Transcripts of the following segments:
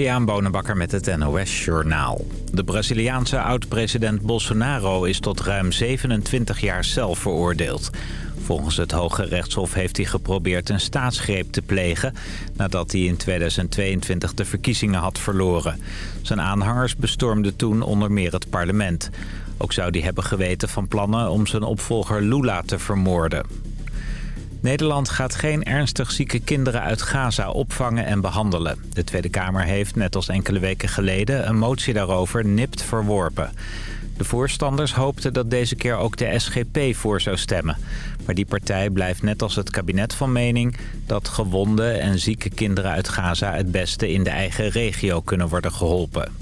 Christian Bonenbakker met het NOS Journaal. De Braziliaanse oud-president Bolsonaro is tot ruim 27 jaar zelf veroordeeld. Volgens het Hoge Rechtshof heeft hij geprobeerd een staatsgreep te plegen... nadat hij in 2022 de verkiezingen had verloren. Zijn aanhangers bestormden toen onder meer het parlement. Ook zou hij hebben geweten van plannen om zijn opvolger Lula te vermoorden. Nederland gaat geen ernstig zieke kinderen uit Gaza opvangen en behandelen. De Tweede Kamer heeft, net als enkele weken geleden, een motie daarover nipt verworpen. De voorstanders hoopten dat deze keer ook de SGP voor zou stemmen. Maar die partij blijft net als het kabinet van mening... dat gewonde en zieke kinderen uit Gaza het beste in de eigen regio kunnen worden geholpen.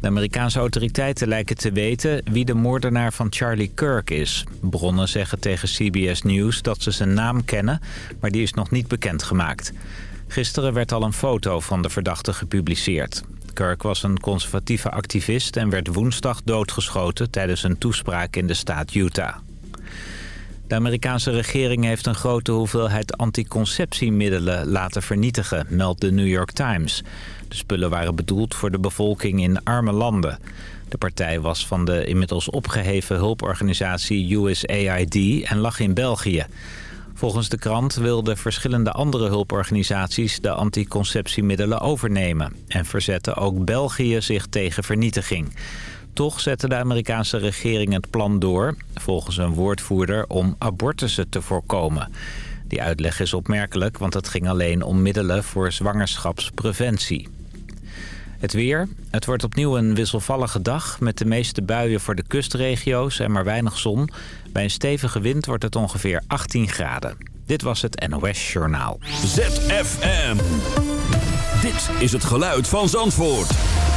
De Amerikaanse autoriteiten lijken te weten wie de moordenaar van Charlie Kirk is. Bronnen zeggen tegen CBS News dat ze zijn naam kennen, maar die is nog niet bekendgemaakt. Gisteren werd al een foto van de verdachte gepubliceerd. Kirk was een conservatieve activist en werd woensdag doodgeschoten tijdens een toespraak in de staat Utah. De Amerikaanse regering heeft een grote hoeveelheid anticonceptiemiddelen laten vernietigen, meldt de New York Times. De spullen waren bedoeld voor de bevolking in arme landen. De partij was van de inmiddels opgeheven hulporganisatie USAID en lag in België. Volgens de krant wilden verschillende andere hulporganisaties de anticonceptiemiddelen overnemen... en verzetten ook België zich tegen vernietiging. Toch zette de Amerikaanse regering het plan door, volgens een woordvoerder, om abortussen te voorkomen. Die uitleg is opmerkelijk, want het ging alleen om middelen voor zwangerschapspreventie. Het weer. Het wordt opnieuw een wisselvallige dag met de meeste buien voor de kustregio's en maar weinig zon. Bij een stevige wind wordt het ongeveer 18 graden. Dit was het NOS Journaal. ZFM. Dit is het geluid van Zandvoort.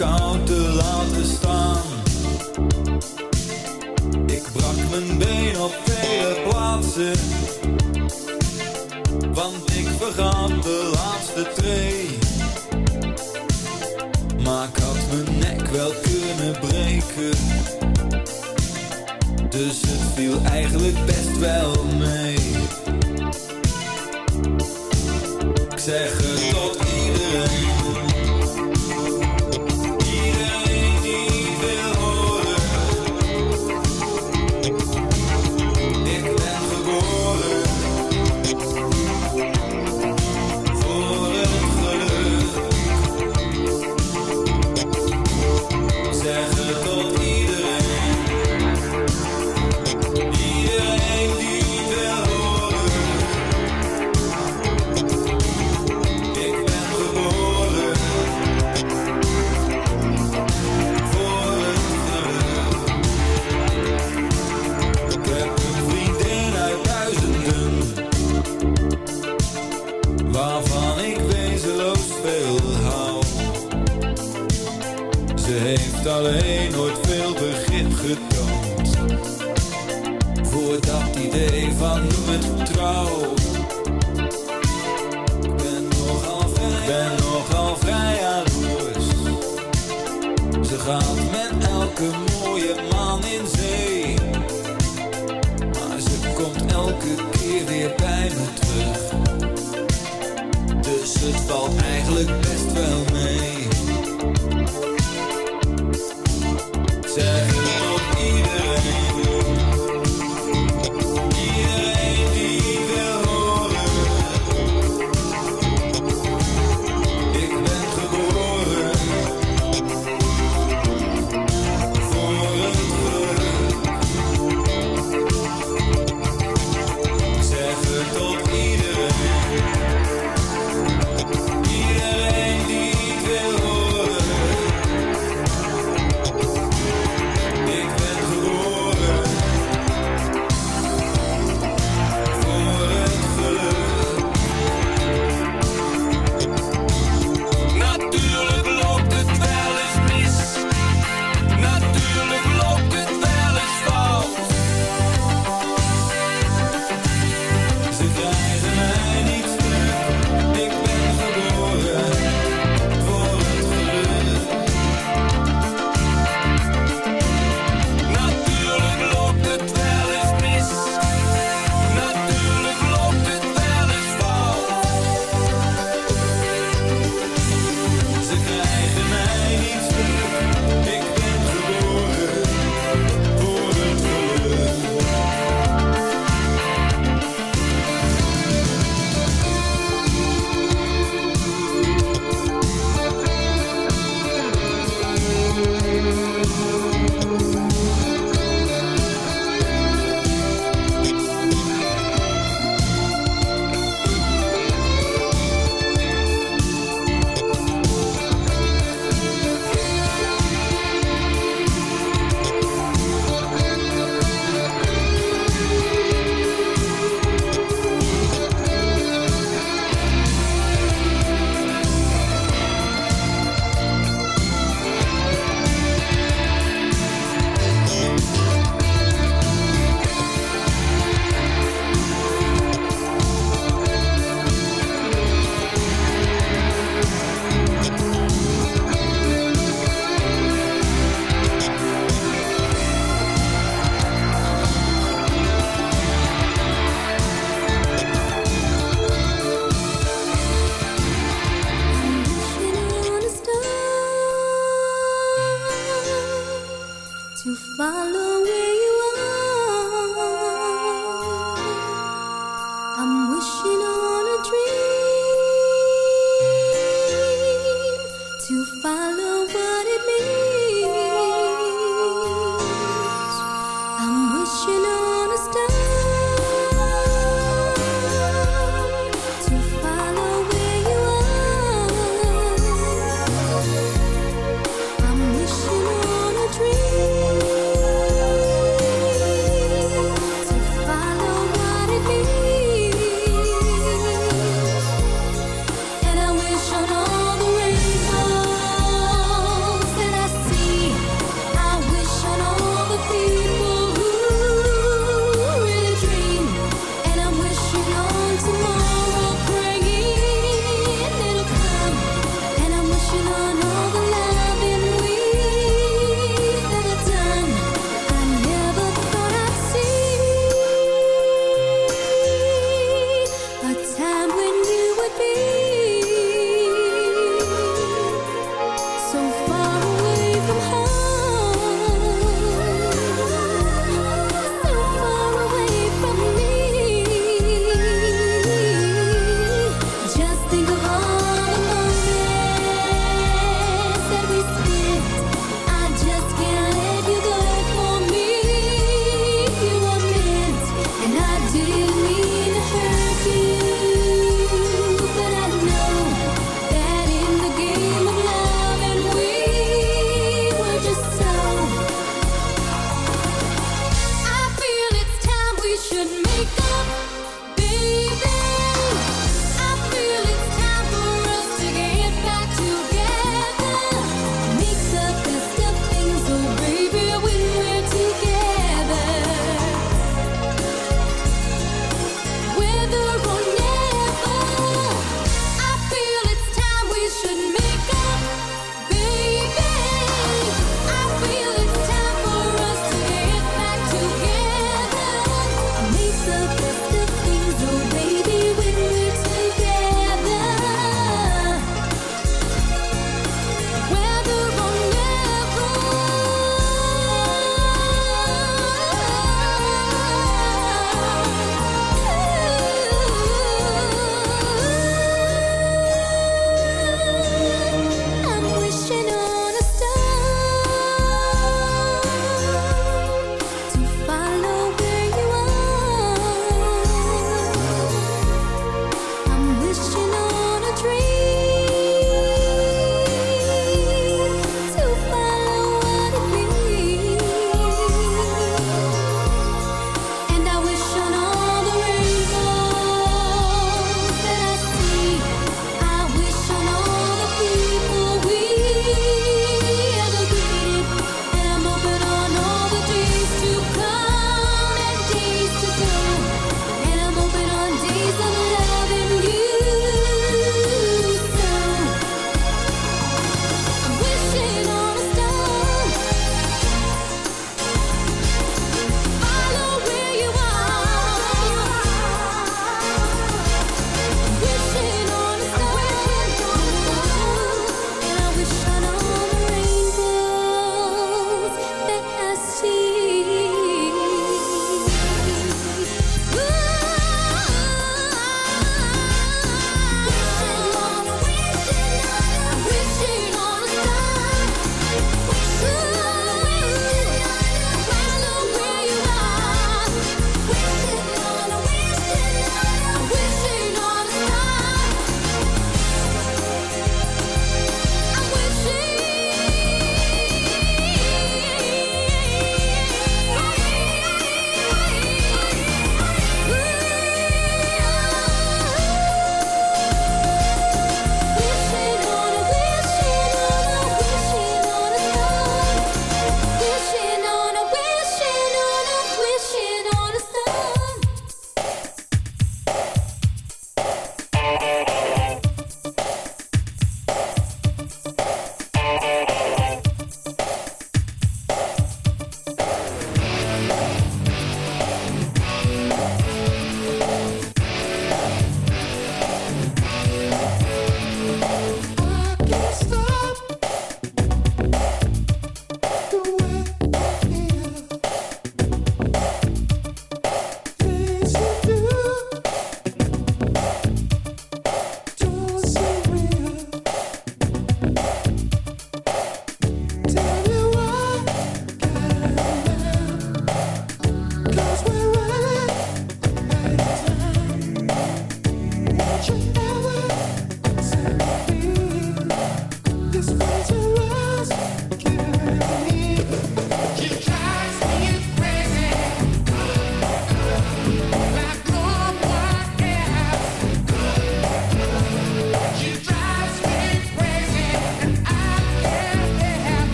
koud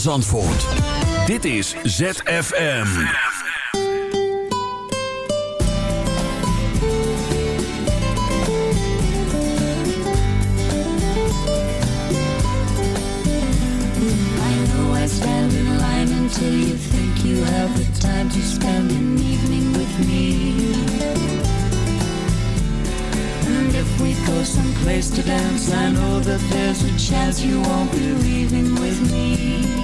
van Zandvoort. Dit is ZFM. You think you have the time to spend an evening with me. And if we go someplace to dance, I know that there's a chance you won't be leaving with me.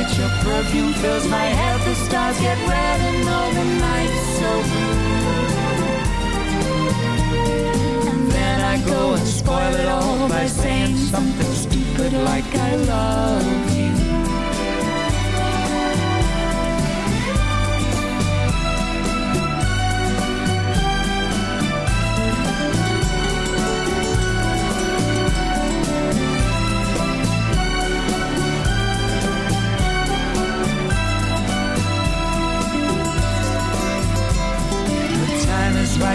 your perfume fills my head. The stars get red and all the nights so blue. And then I go and spoil it all by saying something stupid like I love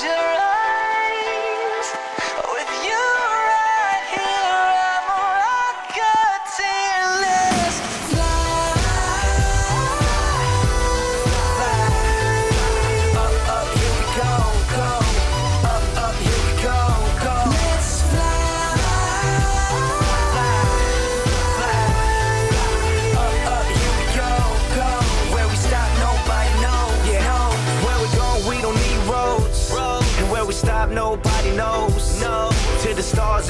pleasure.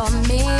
for me.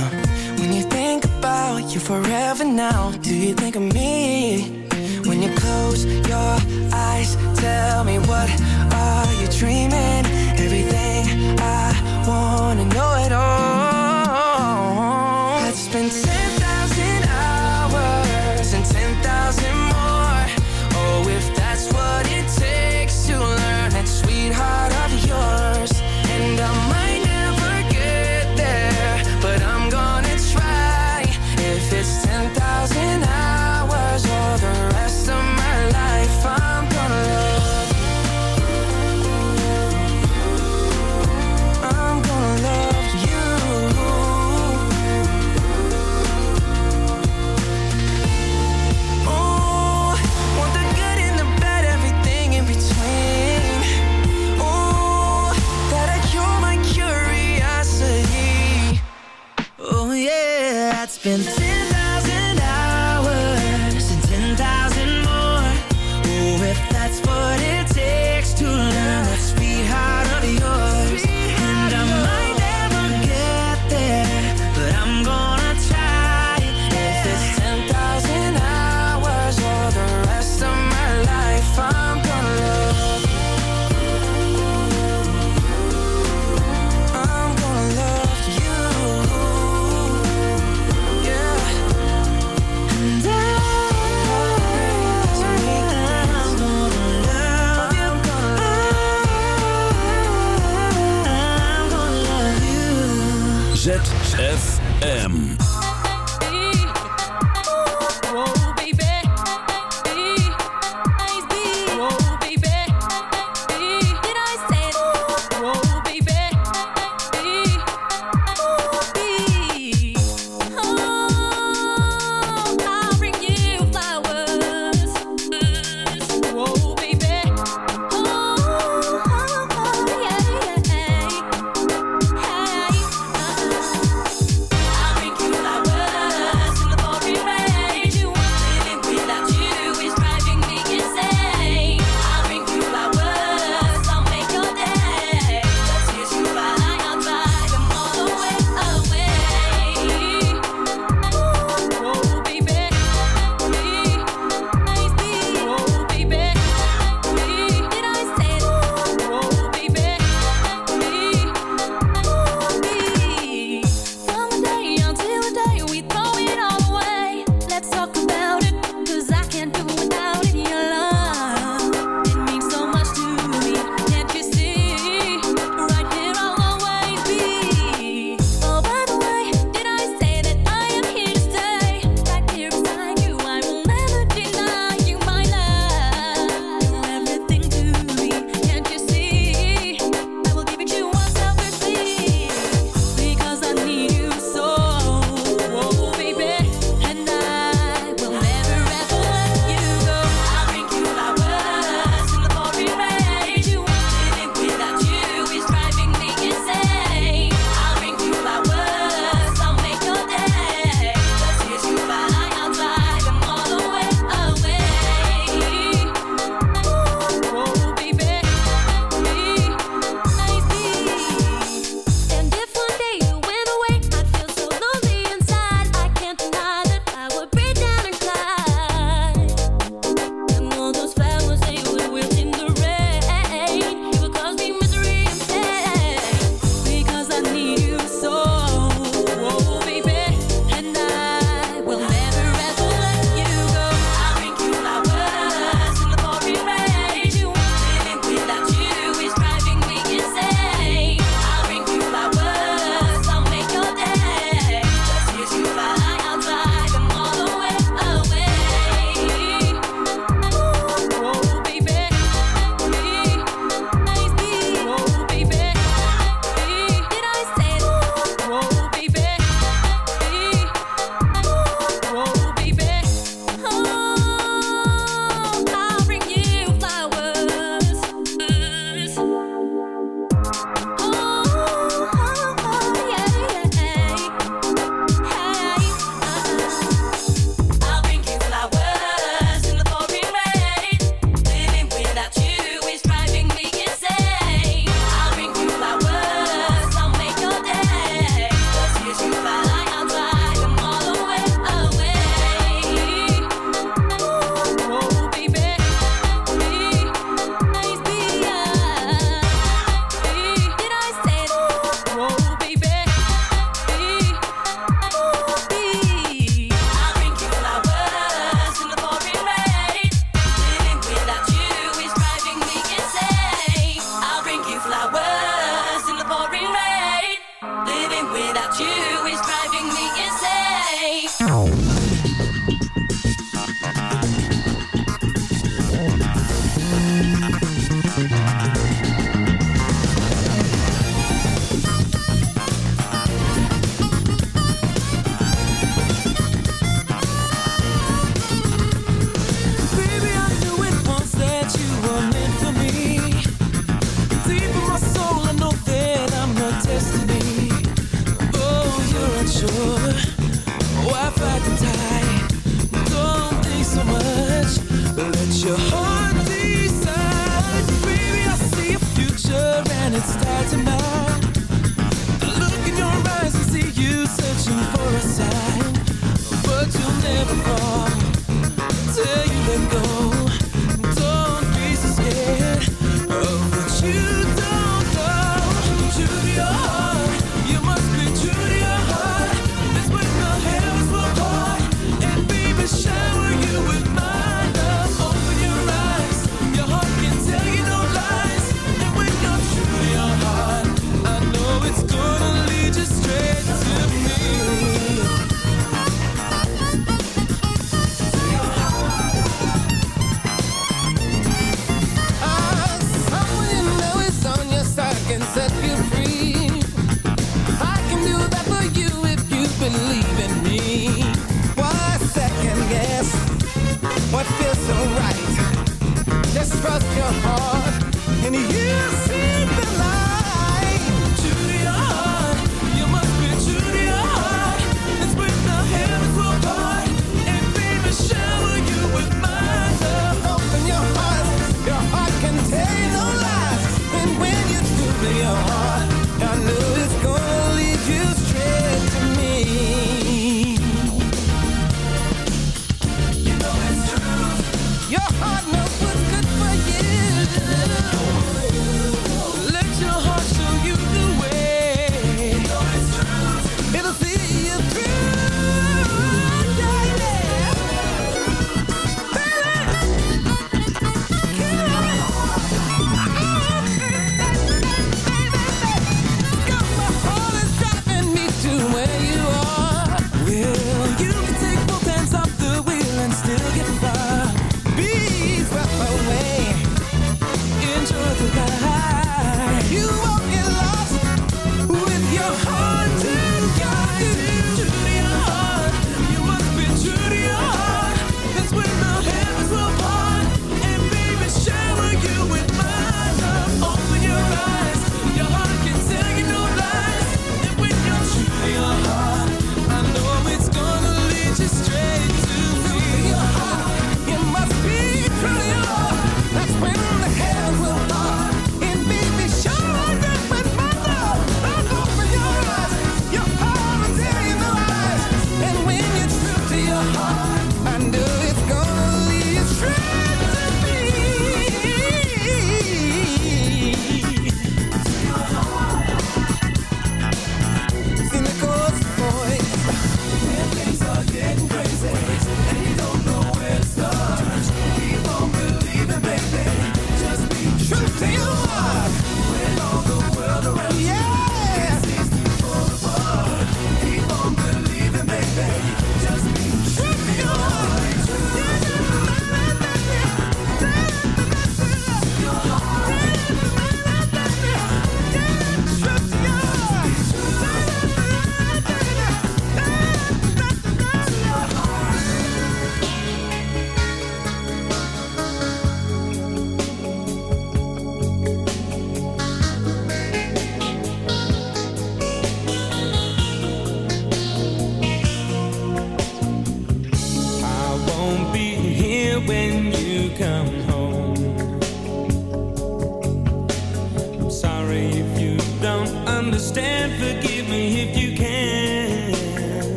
summer When you think about you forever now Do you think of me? When you close your eyes Tell me what are you dreaming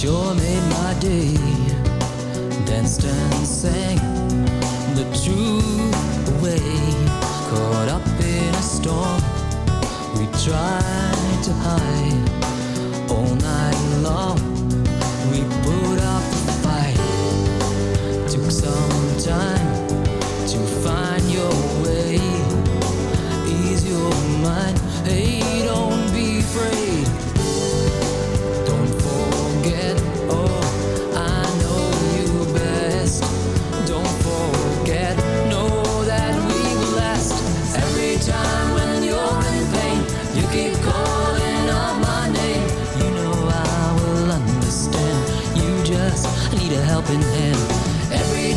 sure made my day. Danced and sang the truth away. Caught up in a storm, we tried to hide all night long. We put up a fight. Took some time